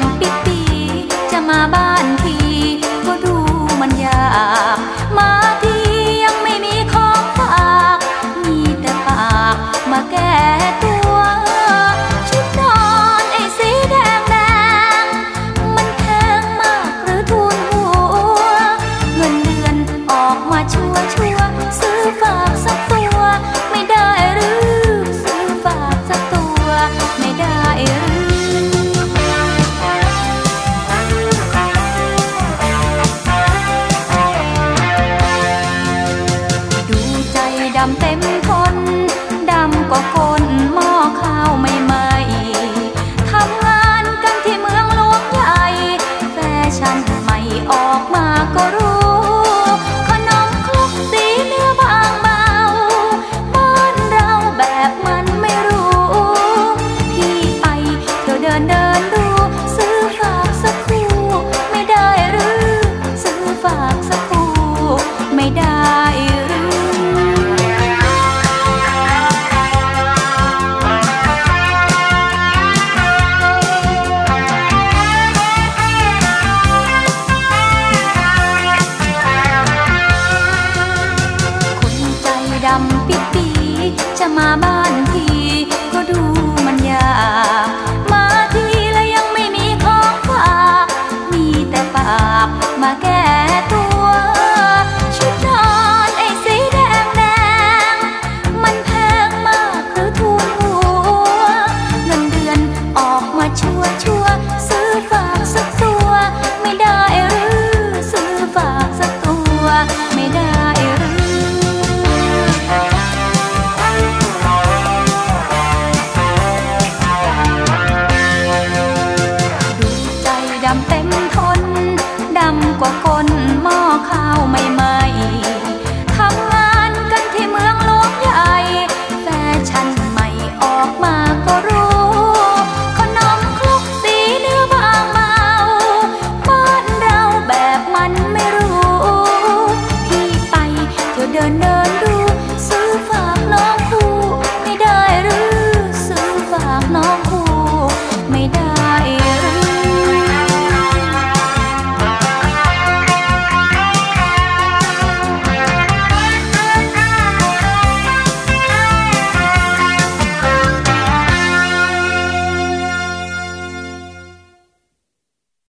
ำปีดปีจะมาบ้านทีก็ดูมันยากมาำปีดปี จะมาบ้านทีก็ดูมันยากมาทีแล้วยังไม่มีของฝากมีแต่ปากมาแก้ตัว ชุดนอนไอ้สีแดงแดงมันแพงมากหรือทุนหัวเงินเดือนออกมาชัวชัว เต็มทนดำกว่าคนหม้อข้าวใหม่ๆ